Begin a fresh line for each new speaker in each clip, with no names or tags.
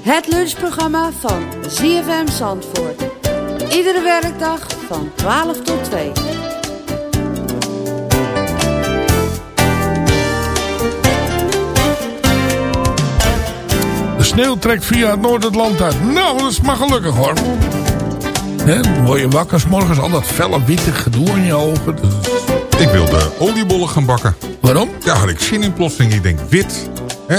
Het lunchprogramma van ZFM Zandvoort. Iedere werkdag van 12 tot 2.
De sneeuw trekt via het noord het land uit. Nou, dat is maar gelukkig hoor. Hè, dan word je wakker 's morgens al dat felle witte gedoe in je ogen.
Ik wilde oliebollen gaan bakken.
Waarom?
Ja, had ik zin in plotseling. Ik denk wit. Hè,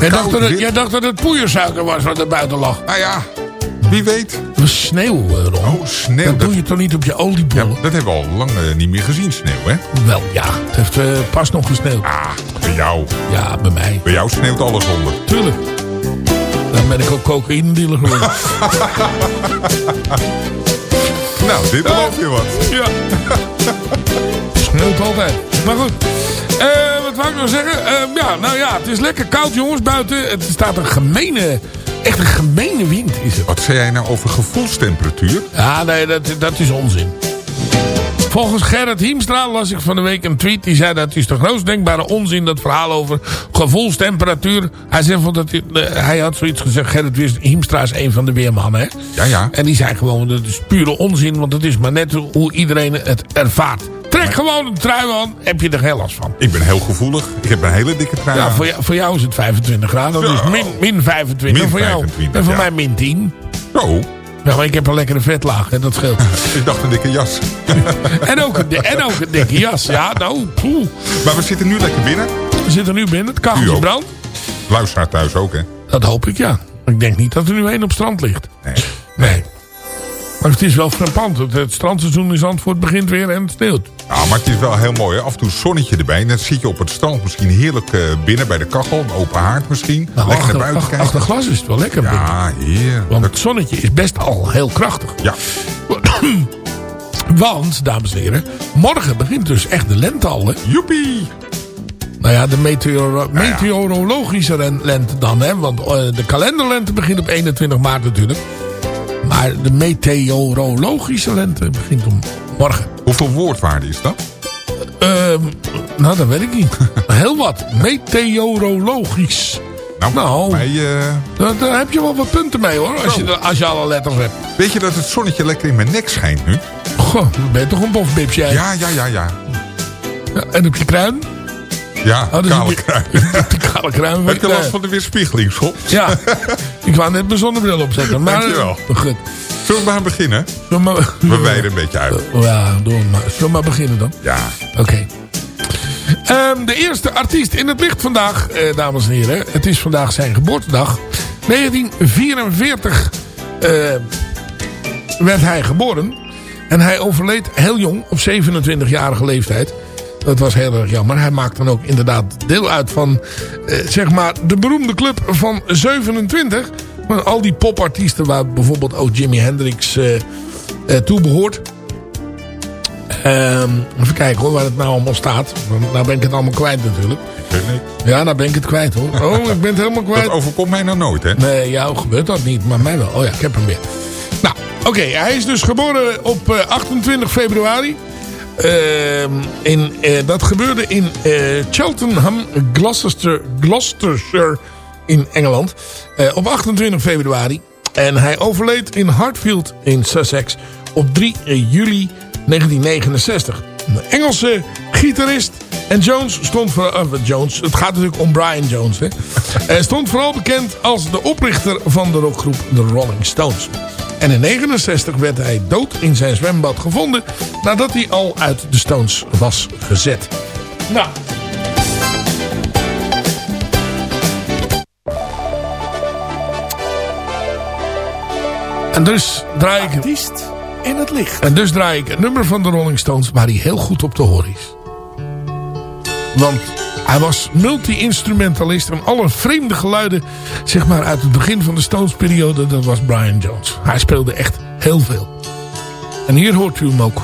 Jij dacht, dat het, jij dacht dat het poeiersuiker was wat er buiten lag.
Nou ja, Wie weet.
Het was sneeuw, eh, Ron.
Oh, sneeuw.
Dat
Dat,
doe je toch niet op je
ja,
oliebollen?
dat hebben we al lang eh, niet meer gezien, sneeuw, hè?
Wel, ja. Het heeft eh, pas nog gesneeuwd.
Ah, bij jou.
Ja, bij mij.
Bij jou sneeuwt alles onder.
Tuurlijk. Dan ben ik ook cocaïne dealer geworden.
Nou, dit beloof je wat.
ja. Sneeuwt altijd. Maar goed. Eh, wou ik nou zeggen? Eh, ja, nou ja, het is lekker koud jongens buiten. Het staat een gemene, echt een gemene wind is het.
Wat zei jij nou over gevoelstemperatuur?
Ja, nee, dat, dat is onzin. Volgens Gerrit Hiemstra las ik van de week een tweet. Die zei dat is de grootst denkbare onzin. Dat verhaal over gevoelstemperatuur. Hij, zei van dat hij, eh, hij had zoiets gezegd. Gerrit Hiemstra is een van de weermannen. Hè?
Ja, ja.
En die zei gewoon dat is pure onzin. Want het is maar net hoe iedereen het ervaart. Trek gewoon een trui aan. Heb je er geen last van.
Ik ben heel gevoelig. Ik heb een hele dikke trui
Ja,
aan.
voor jou, voor jou is het 25 graden. Dat is
Ja.
min, min 25
Min
voor jou.
25,
en voor
ja.
mij min 10.
Zo,
Ja, maar ik heb een lekkere vetlaag. En dat scheelt.
ik dacht een dikke jas.
en, ook een, en ook een dikke jas. Ja, nou. poeh.
maar we zitten nu lekker binnen.
We zitten nu binnen. Het
U
kacheltje
ook.
brandt.
Luisteraar thuis ook, hè?
Dat hoop ik, ja. Ik denk niet dat er nu één op strand ligt.
Nee.
Nee. Maar het is wel frappant. Het, strandseizoen in Zandvoort begint weer en het sneeuwt.
Ja, maar het is wel heel mooi. Hè? Af en toe zonnetje erbij. En dan zit je op het strand misschien heerlijk eh, binnen bij de kachel. Een open haard misschien.
Nou,
lekker naar
achter,
buiten kijken.
achter glas is het wel lekker binnen.
Ja, heer.
Want het zonnetje is best al heel krachtig.
Ja,
Want, dames en heren, morgen begint dus echt de lente al. Hè?
joepie.
Nou ja, de meteoro meteorologische lente dan. Hè? Want eh, de kalenderlente begint op 21 maart natuurlijk. Maar de meteorologische lente begint om morgen.
Hoeveel woordwaarde is dat?
Ehm, nou, dat weet ik niet. Heel wat. Meteorologisch.
Nou,
Nou.
eh,
Daar, daar heb je wel wat punten mee hoor. Als je, als je alle letters hebt.
weet je dat het zonnetje lekker in mijn nek schijnt nu?
Goh, ben je toch een bofbips jij.
Ja, ja, ja. Ja,
En op je kruin?
Ja,
Oh, is
kale kruin.
Kale kruin.
Heb
je
last
kruin.
van de weerspiegeling, Schop?
Ja, ik wou net mijn zonnebril opzetten. Maar,
Dankjewel.
eh, Goed.
Zullen we maar beginnen?
We maar,
We wijden een beetje uit.
Oh, ja, doe maar. Zullen we maar beginnen dan?
Ja.
Oké. Ehm, de eerste artiest in het licht vandaag, eh, dames en heren. Het is vandaag zijn geboortedag. 1944 eh, werd hij geboren. En hij overleed heel jong, op 27-jarige leeftijd. Dat was heel erg jammer. Hij maakt dan ook inderdaad deel uit van, eh, zeg maar, de beroemde club van 27. Maar al die popartiesten waar bijvoorbeeld ook Jimi Hendrix eh, eh, toe behoort. Ehm, even kijken hoor, waar het nou allemaal staat. Nou ben ik het allemaal kwijt natuurlijk.
Ik weet niet.
Ja, nou ben ik het kwijt hoor. Oh, ik ben het helemaal kwijt.
Dat overkomt mij nou nooit, hè?
Nee, jou gebeurt dat niet, maar mij wel. Oh ja, ik heb hem weer. Nou, oké, hij is dus geboren op eh, 28 februari. Ehm, in, eh, dat gebeurde in eh, Cheltenham, Gloucester, Gloucestershire in Engeland. Eh, op 28 februari. En hij overleed in Hartfield in Sussex op 3 juli 1969. Een Engelse gitarist. En Jones stond voor... Jones, het gaat natuurlijk om Brian Jones. Hè. Stond vooral bekend als de oprichter van de rockgroep The Rolling Stones. En in 69 werd hij dood in zijn zwembad gevonden... nadat hij al uit de Stones was gezet. Nou... En dus draai ik...
Artiest in het licht.
En dus draai ik een nummer van de Rolling Stones waar hij heel goed op te horen is. Want hij was multi-instrumentalist en alle vreemde geluiden, zeg maar uit het begin van de Stones periode, dat was Brian Jones. Hij speelde echt heel veel. En hier hoort u hem ook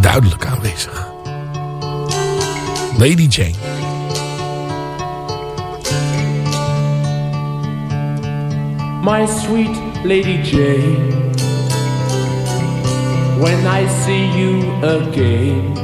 duidelijk aanwezig. Lady Jane.
my sweet Lady Jane. When I see you again,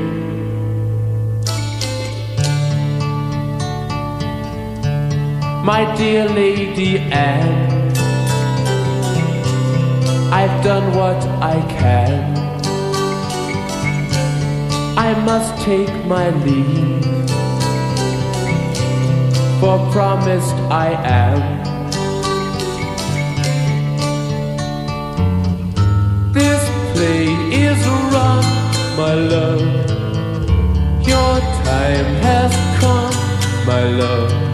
My dear Lady Anne, I've done what I can. I must take my leave, for promised I am. This play is run, my love. Your time has come, my love.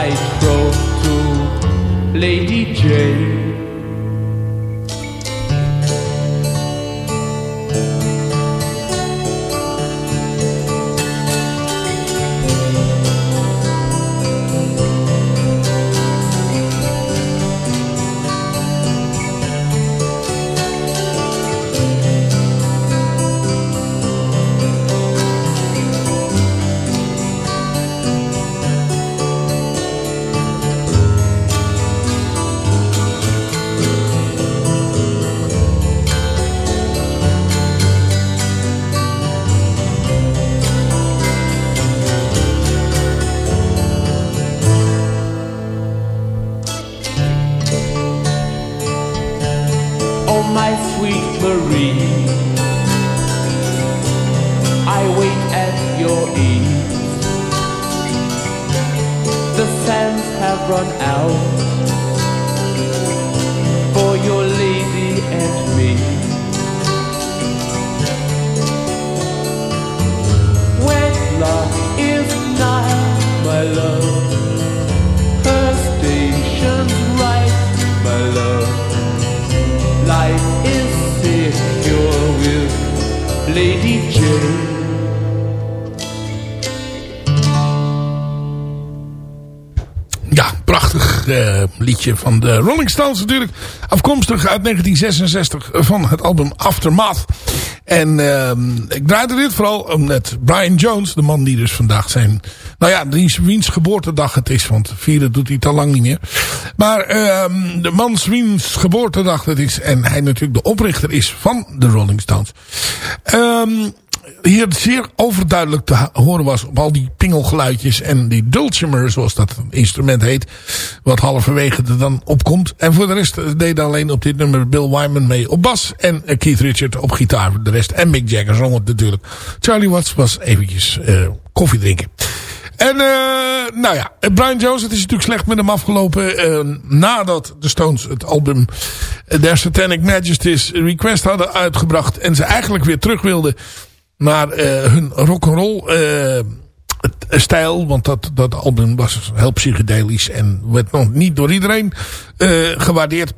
I pledge my troth to Lady Jane. The sands have run out
eh, liedje van de Rolling Stones natuurlijk. Afkomstig uit 1966 van het album Aftermath. En ehm, ik draaide dit vooral omdat Brian Jones, de man die dus vandaag zijn... Nou ja, wiens, wiens geboortedag het is, want vieren doet hij al lang niet meer. Maar ehm, de man wiens geboortedag het is en hij natuurlijk de oprichter is van de Rolling Stones. Ehm hier zeer overduidelijk te horen was op al die pingelgeluidjes en die dulcimer, zoals dat instrument heet, wat halverwege er dan opkomt. En voor de rest deed alleen op dit nummer Bill Wyman mee op bas en eh, Keith Richard op gitaar de rest. En Mick Jagger zong het natuurlijk. Charlie Watts was eventjes uh, koffie drinken. En uh, nou ja, Brian Jones, het is natuurlijk slecht met hem afgelopen. Nadat de Stones het album Their Satanic Majesty's Request hadden uitgebracht. En ze eigenlijk weer terug wilden naar uh, hun rock'n'roll uh, stijl. Want dat, dat album was heel psychedelisch en werd nog niet door iedereen uh, gewaardeerd.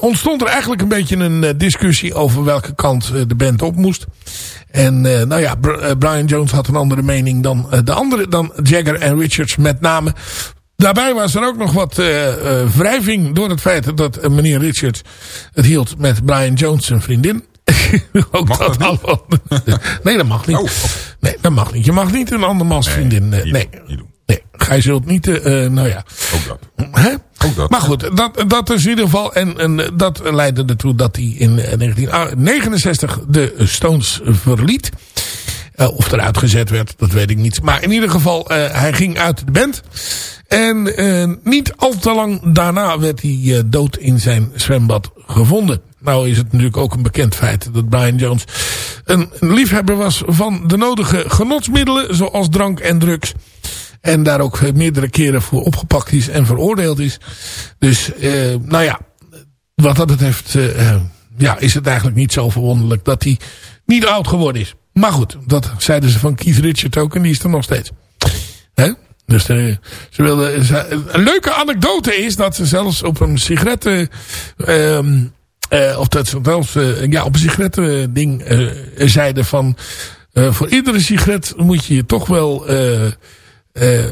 ontstond er eigenlijk een beetje een discussie over welke kant de band op moest. En nou ja, Brian Jones had een andere mening dan de andere, dan Jagger en Richards met name. Daarbij was er ook nog wat uh, uh, wrijving door het feit dat uh, meneer Richards het hield met Brian Jones zijn vriendin. ook
Mag
dat
dat niet?
al- nee, dat mag niet.
Oh.
Nee, dat mag niet. Je mag niet een andermans vriendin. eh,
niet
nee.
doen,
nee. Gij zult niet, eh, eh, nou ja.
Ook dat.
Hè?
Ook dat.
Maar goed, dat, dat is in ieder geval. En, en dat leidde ertoe dat hij in eh, 1969 de Stones verliet. Eh, of eruit gezet werd, dat weet ik niet. Maar in ieder geval, eh, hij ging uit de band. En eh, niet al te lang daarna werd hij dood in zijn zwembad gevonden. Nou is het natuurlijk ook een bekend feit dat Brian Jones een, liefhebber was van de nodige genotsmiddelen. Zoals drank en drugs. En daar ook meerdere keren voor opgepakt is en veroordeeld is. Dus, nou ja, wat dat betreft ja, is het eigenlijk niet zo verwonderlijk dat hij niet oud geworden is. Maar goed, dat zeiden ze van Keith Richard ook en die is er nog steeds. Dus eh, ze wilden, ze- een leuke anekdote is dat ze zelfs op een sigaretten... ehm, eh, of dat ze zelfs eh, ja, op een sigaretten ding eh, zeiden van... eh, voor iedere sigaret moet je je toch wel... eh, eh,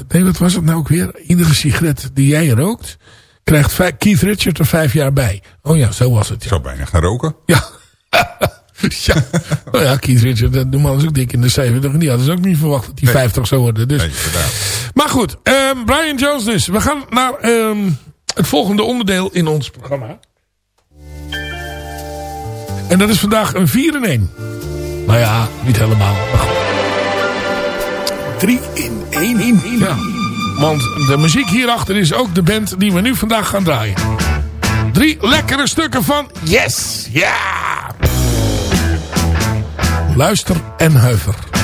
nee, wat was het nou ook weer? Iedere sigaret die jij rookt... krijgt Keith Richard er vijf jaar bij. Oh ja, zo was het. Ja.
zou bijna gaan roken.
Ja. ja. Nou ja, Keith Richard, de man is ook dik in de 70. En die hadden ze ook niet verwacht dat
Nee.
50 zou worden. Dus.
Nee.
Maar goed, ehm, Brian Jones dus. We gaan naar ehm, het volgende onderdeel in ons programma. En dat is vandaag een 4 in 1. Nou ja, niet helemaal. Maar goed. 3 in 1 in. Ja. Want de muziek hierachter is ook de band die we nu vandaag gaan draaien.
Drie lekkere stukken van Yes! Ja! Luister en huiver.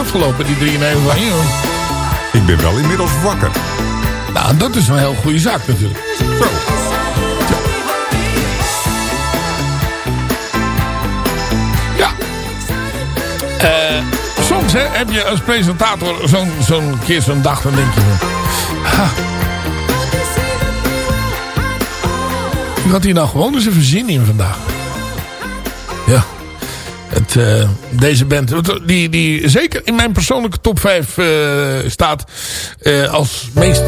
Afgelopen, die 3 in 1 van je?
Ik ben wel inmiddels wakker.
Nou, dat is een heel goede zaak natuurlijk.
Zo.
Ja. Eh, soms hè, heb je als presentator zo'n zo'n keer zo'n dag, dan denk je van... Ha. Ik had hier nou gewoon eens even zin in vandaag. Ja. Eh, deze band, die, die zeker in mijn persoonlijke top 5 eh, staat eh, als meest,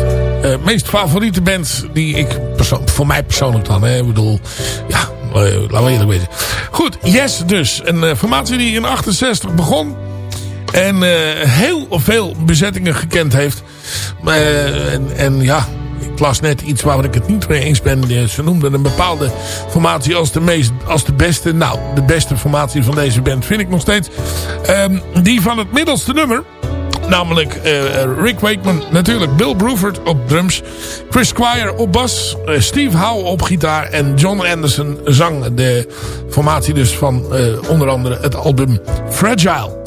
meest favoriete band die ik, voor mij persoonlijk dan, hè, ik bedoel, ja, laten we eerlijk weten. Goed, Yes dus, een formatie die in 68 begon en heel veel bezettingen gekend heeft. En, en ja, ik las net iets waar ik het niet mee eens ben. Ze noemden een bepaalde formatie als de, meest, als de beste. Nou, de beste formatie van deze band vind ik nog steeds. Ehm, die van het middelste nummer. Namelijk eh, Rick Wakeman, natuurlijk Bill Bruford op drums. Chris Squire op bas. eh, Steve Howe op gitaar. En John Anderson zang de formatie dus van eh, onder andere het album Fragile.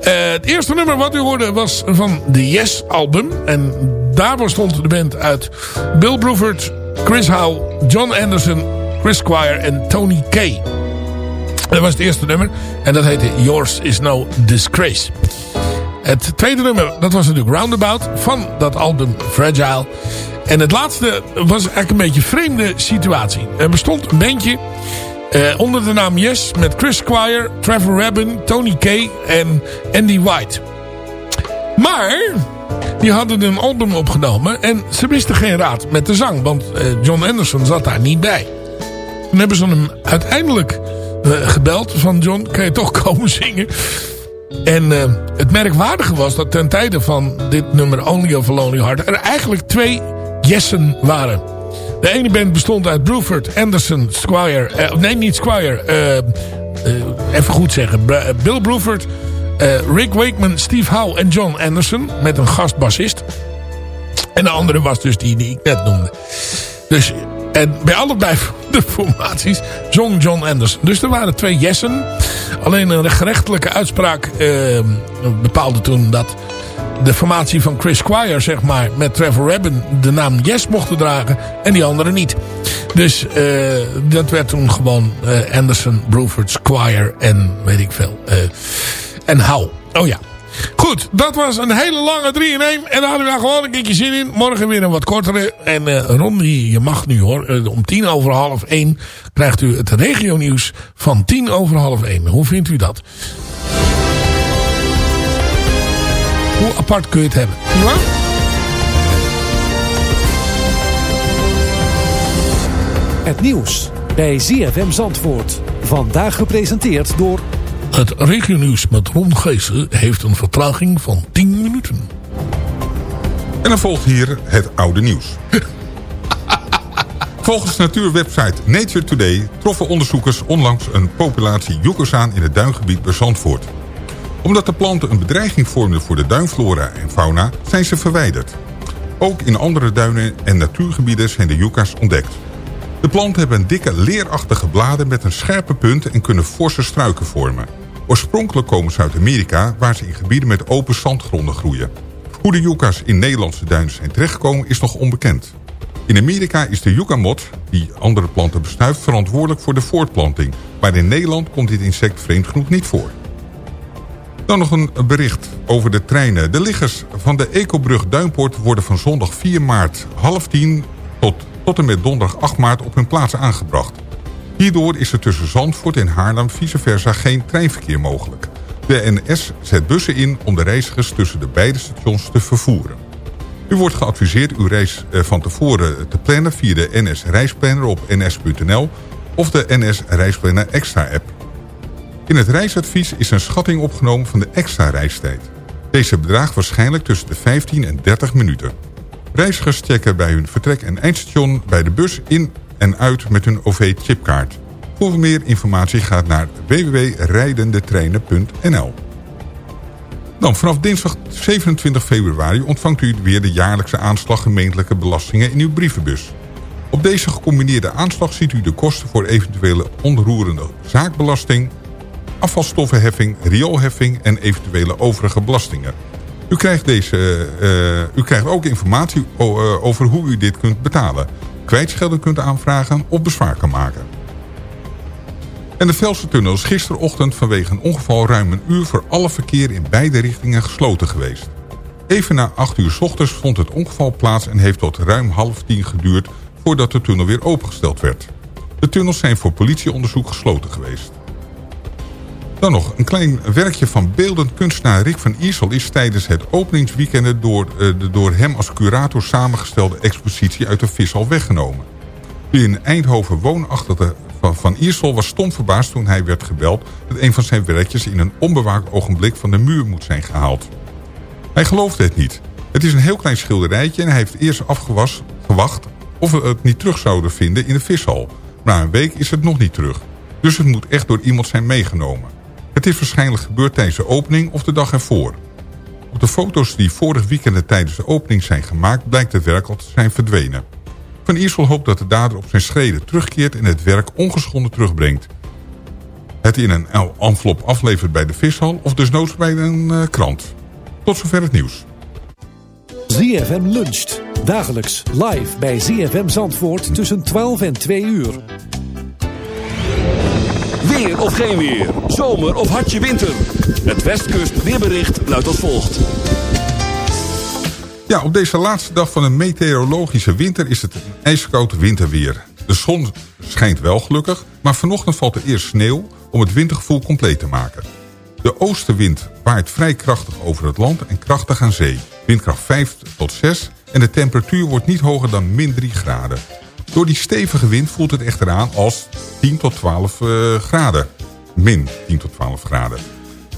Eh, het eerste nummer wat u hoorde was van de Yes album. En daar bestond de band uit Bill Bruford, Chris Howe, John Anderson, Chris Squire en Tony Kay. Dat was het eerste nummer. En dat heette Yours is No Disgrace. Het tweede nummer, dat was natuurlijk Roundabout van dat album Fragile. En het laatste was eigenlijk een beetje een vreemde situatie. Er bestond een bandje eh, onder de naam Yes met Chris Squire, Trevor Rabin, Tony Kay en Andy White. Maar die hadden een album opgenomen en ze wisten geen raad met de zang. Want eh, John Anderson zat daar niet bij. Toen hebben ze hem uiteindelijk eh, gebeld van John, kan je toch komen zingen? En het merkwaardige was dat ten tijde van dit nummer Only of a Lonely Heart... er eigenlijk twee Jessen waren. De ene band bestond uit Bruford, Anderson, Squire... eh, nee, niet Squire. eh, eh, even goed zeggen. Bill Bruford, Rick Wakeman, Steve Howe en John Anderson... met een gastbassist. En de andere was dus die die ik net noemde. Dus, en bij allebei de formaties zong John Anderson. Dus er waren twee Jessen. Alleen een gerechtelijke uitspraak bepaalde toen dat de formatie van Chris Squire, zeg maar, met Trevor Rabin de naam Yes mochten dragen en die andere niet. Dus eh, dat werd toen gewoon eh, Anderson, Bruford, Squire en weet ik veel. eh, en Howe. Oh ja. Goed, dat was een hele lange 3 in 1. En daar hadden we daar gewoon een keertje zin in. Morgen weer een wat kortere. En die- je mag nu hoor. om tien over half 1 krijgt u het regionieuws van tien over half 1. Hoe vindt u dat? Hoe apart kun je het hebben? Ja?
Het nieuws bij ZFM Zandvoort. Vandaag gepresenteerd door...
Het regionieuws met Ron Geesen heeft een vertraging van 10 minuten.
En dan volgt hier het oude nieuws. Volgens natuurwebsite Nature Today troffen onderzoekers onlangs een populatie joekers aan in het duingebied bij Zandvoort. Omdat de planten een bedreiging vormden voor de duinflora en fauna zijn ze verwijderd. Ook in andere duinen en natuurgebieden zijn de joeka's ontdekt. De planten hebben dikke leerachtige bladen met een scherpe punt en kunnen forse struiken vormen. Oorspronkelijk komen ze uit Amerika waar ze in gebieden met open zandgronden groeien. Hoe de yucca's in Nederlandse duinen zijn terechtgekomen is nog onbekend. In Amerika is de yuccamot, die andere planten bestuift, verantwoordelijk voor de voortplanting. Maar in Nederland komt dit insect vreemd genoeg niet voor. Dan nog een bericht over de treinen. De liggers van de Ecobrug Duinpoort worden van zondag 4 maart half tien tot, tot en met donderdag 8 maart op hun plaats aangebracht. Hierdoor is er tussen Zandvoort en Haarlem vice versa geen treinverkeer mogelijk. De NS zet bussen in om de reizigers tussen de beide stations te vervoeren. U wordt geadviseerd uw reis eh, van tevoren te plannen via de NS Reisplanner op ns.nl of de NS Reisplanner Extra app. In het reisadvies is een schatting opgenomen van de extra reistijd. Deze bedraagt waarschijnlijk tussen de 15 en 30 minuten. Reizigers checken bij hun vertrek- en eindstation bij de bus in en uit met hun OV-chipkaart. Voor meer informatie gaat naar www.rijdendetreinen.nl. Dan vanaf dinsdag 27 februari ontvangt u weer de jaarlijkse aanslag gemeentelijke belastingen in uw brievenbus. Op deze gecombineerde aanslag ziet u de kosten voor eventuele onroerende zaakbelasting, afvalstoffenheffing, rioolheffing en eventuele overige belastingen. U krijgt, deze, uh, u krijgt ook informatie over hoe u dit kunt betalen. Kwijtschelden kunt aanvragen of bezwaar kan maken. En de Velsen-tunnel is gisterochtend vanwege een ongeval ruim een uur voor alle verkeer in beide richtingen gesloten geweest. Even na 8 uur s ochtends vond het ongeval plaats en heeft tot ruim half tien geduurd voordat de tunnel weer opengesteld werd. De tunnels zijn voor politieonderzoek gesloten geweest. Dan nog een klein werkje van beeldend kunstenaar Rick van Iersel... is tijdens het openingsweekend door eh, de door hem als curator samengestelde expositie uit de Vishal weggenomen. De in Eindhoven woonachtige van, van Iersel was stom verbaasd toen hij werd gebeld... dat een van zijn werkjes in een onbewaakt ogenblik van de muur moet zijn gehaald. Hij geloofde het niet. Het is een heel klein schilderijtje en hij heeft eerst afgewas, gewacht... of we het niet terug zouden vinden in de vishal. Na een week is het nog niet terug. Dus het moet echt door iemand zijn meegenomen. Het is waarschijnlijk gebeurd tijdens de opening of de dag ervoor. Op de foto's die vorig weekend tijdens de opening zijn gemaakt... blijkt het werk al te zijn verdwenen. Van Iersel hoopt dat de dader op zijn schreden terugkeert... en het werk ongeschonden terugbrengt. Het in een envelop aflevert bij de vishal... of dus noods bij een uh, krant. Tot zover het nieuws.
ZFM luncht. Dagelijks live bij ZFM Zandvoort tussen 12 en 2 uur.
Weer of geen weer. Zomer of hartje winter. Het Westkust weerbericht luidt als volgt.
Ja, op deze laatste dag van een meteorologische winter is het een ijskoud winterweer. De zon schijnt wel gelukkig, maar vanochtend valt er eerst sneeuw om het wintergevoel compleet te maken. De oostenwind waait vrij krachtig over het land en krachtig aan zee. Windkracht 5 tot 6 en de temperatuur wordt niet hoger dan min 3 graden. Door die stevige wind voelt het echter aan als 10 tot 12 uh, eh, graden. Min 10 tot 12 graden.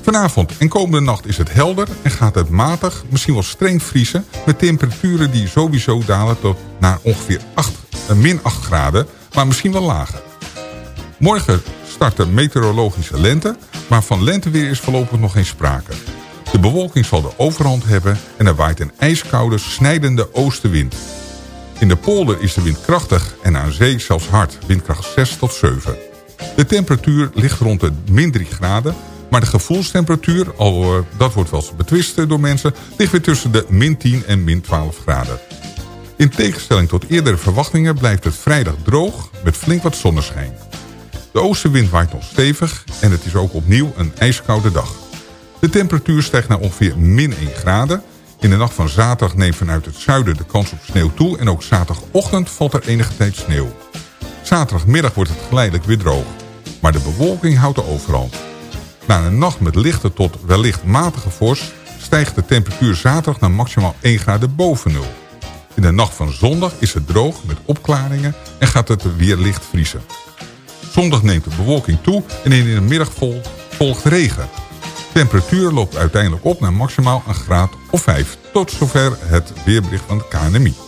Vanavond en komende nacht is het helder en gaat het matig, misschien wel streng vriezen... met temperaturen die sowieso dalen tot naar ongeveer 8, uh, min 8 graden, maar misschien wel lager. Morgen start de meteorologische lente, maar van lenteweer is voorlopig nog geen sprake. De bewolking zal de overhand hebben en er waait een ijskoude, snijdende oostenwind. In de polder is de wind krachtig en aan zee zelfs hard, windkracht 6 tot 7. De temperatuur ligt rond de min 3 graden, maar de gevoelstemperatuur, al eh, dat wordt wel eens betwist door mensen, ligt weer tussen de min 10 en min 12 graden. In tegenstelling tot eerdere verwachtingen blijft het vrijdag droog met flink wat zonneschijn. De oostenwind waait nog stevig en het is ook opnieuw een ijskoude dag. De temperatuur stijgt naar ongeveer min 1 graden. In de nacht van zaterdag neemt vanuit het zuiden de kans op sneeuw toe... en ook zaterdagochtend valt er enige tijd sneeuw. Zaterdagmiddag wordt het geleidelijk weer droog. Maar de bewolking houdt de overhand. Na een nacht met lichte tot wellicht matige vorst... stijgt de temperatuur zaterdag naar maximaal 1 graden boven nul. In de nacht van zondag is het droog met opklaringen... en gaat het weer licht vriezen. Zondag neemt de bewolking toe en in de middag volgt regen. Temperatuur loopt uiteindelijk op naar maximaal een graad of 5. Tot zover het weerbericht van de KNMI.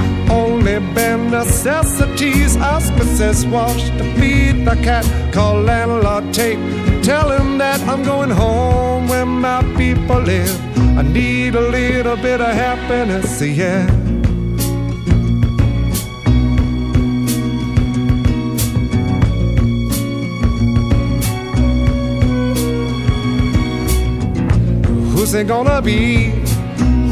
Only bare necessities. Ask Mrs. Walsh to feed the cat. Call landlord Tate. Tell him that I'm going home where my people live. I need a little bit of happiness, yeah. Who's it gonna be?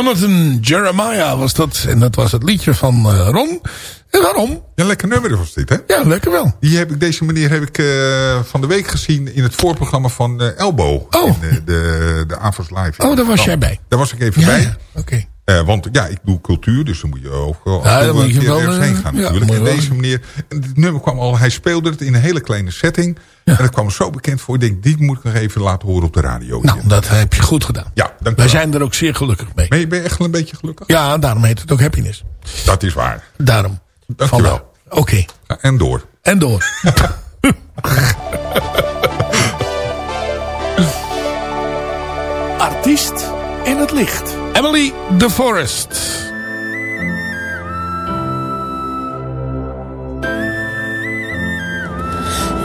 Jonathan Jeremiah was dat. En dat was het liedje van eh, Ron. En waarom?
Ja, lekker nummer was dit, hè?
Ja, lekker wel.
Die heb ik, deze meneer heb ik eh, van de week gezien in het voorprogramma van eh, Elbow.
Oh.
In de, de, de Live.
Oh, daar was jij bij.
Daar was ik even
Ja,
bij.
ja, oké.
Want ja, ik doe cultuur, dus dan moet je ook wel
Ja, dan moet je wel,
ergens heen gaan natuurlijk. En deze meneer, en het nummer kwam al, hij speelde het in een hele kleine setting. En dat kwam zo bekend voor. Ik denk, die moet ik nog even laten horen op de radio.
Nou, dat heb je goed gedaan.
Ja, dank
Wij zijn er ook zeer gelukkig mee.
Ben je, ben je echt wel een beetje gelukkig?
Ja, daarom heet het ook happiness.
Dat is waar.
Daarom.
Dankjewel.
Oké.
Ja, en door.
En door.
Artiest in het licht.
Emily de Forest.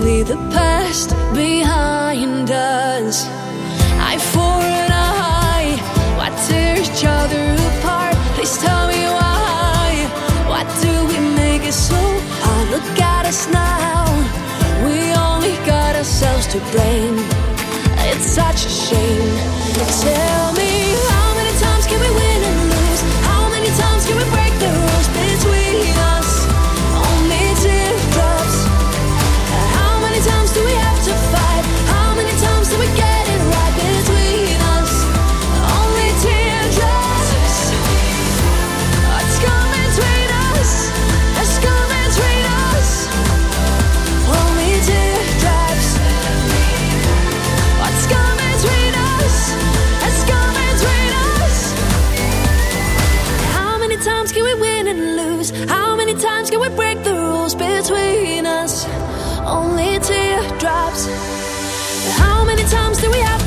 Leave the past behind us. Eye for an eye, why tear each other apart? Please tell me why. Why do we make it so hard? Look at us now. We only got ourselves to blame. It's such a shame. Tell me how many times can we win and lose? How many times can we break rules How many times do we have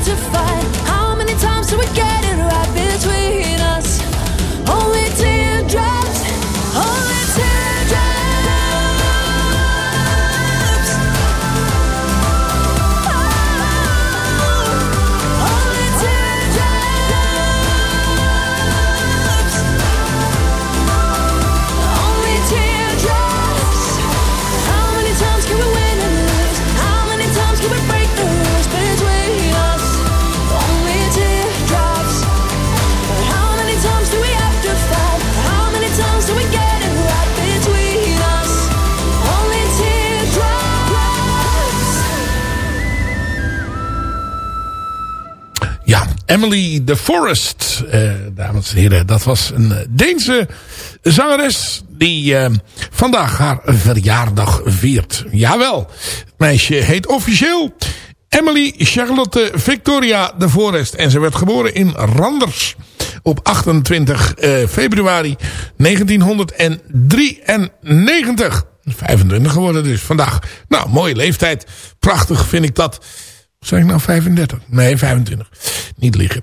Emily de Forest, eh, dames en heren. Dat was een Deense zangeres die eh, vandaag haar verjaardag viert. Jawel, het meisje heet officieel Emily Charlotte Victoria de Forest. En ze werd geboren in Randers op 28 eh, februari 1993. 25 geworden dus vandaag. Nou, mooie leeftijd. Prachtig vind ik dat. Zeg ik nou 35? Nee, 25. Niet liegen.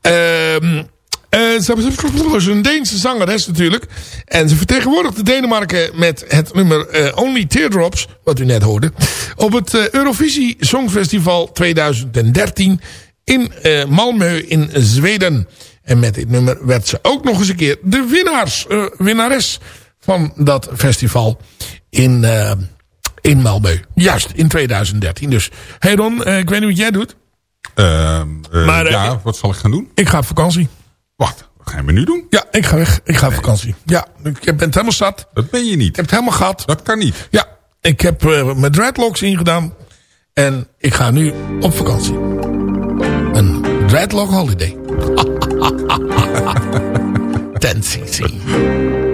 Ehm eh, ze is een Deense zangeres natuurlijk. En ze vertegenwoordigde Denemarken met het nummer eh, Only Teardrops, wat u net hoorde. Op het eh, Eurovisie Songfestival 2013 in eh, Malmö in Zweden. En met dit nummer werd ze ook nog eens een keer de winnaars, eh, winnares van dat festival in, eh, in Malmö. Juist, in 2013. Dus, hey Ron, eh, ik weet niet wat jij doet.
Ehm, eh,
Maar, eh,
ja, wat zal ik gaan doen?
Ik ga op vakantie.
Wacht, wat ga je me nu doen?
Ja, ik ga weg. Ik ga op vakantie. Ja, ik ben het helemaal zat.
Dat ben je niet.
Ik heb het helemaal gehad.
Dat kan niet.
Ja, ik heb mijn dreadlocks ingedaan. En ik ga nu op vakantie. Een dreadlock holiday. 10cc.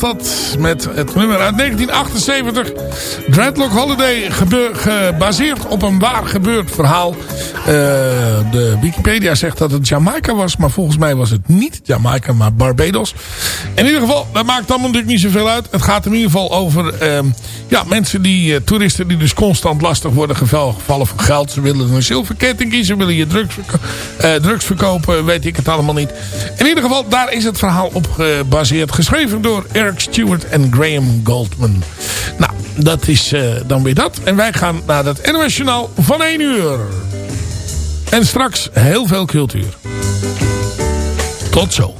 Dat. Met het nummer uit 1978. Dreadlock Holiday. gebaseerd op een waar gebeurd verhaal. Eh, de Wikipedia zegt dat het Jamaica was. Maar volgens mij was het niet Jamaica, maar Barbados. In ieder geval, dat maakt allemaal natuurlijk niet zoveel uit. Het gaat in ieder geval over ehm, ja, mensen die, eh, toeristen die dus constant lastig worden geval- gevallen van geld. Ze willen een zilverketting kiezen, willen je eh, drugs verkopen, weet ik het allemaal niet. In ieder geval, daar is het verhaal op gebaseerd. Geschreven door Eric Stewart en Graham Goldman. Nou, dat is eh, dan weer dat. En wij gaan naar het NOS van 1 uur. En straks heel veel cultuur. Tot zo.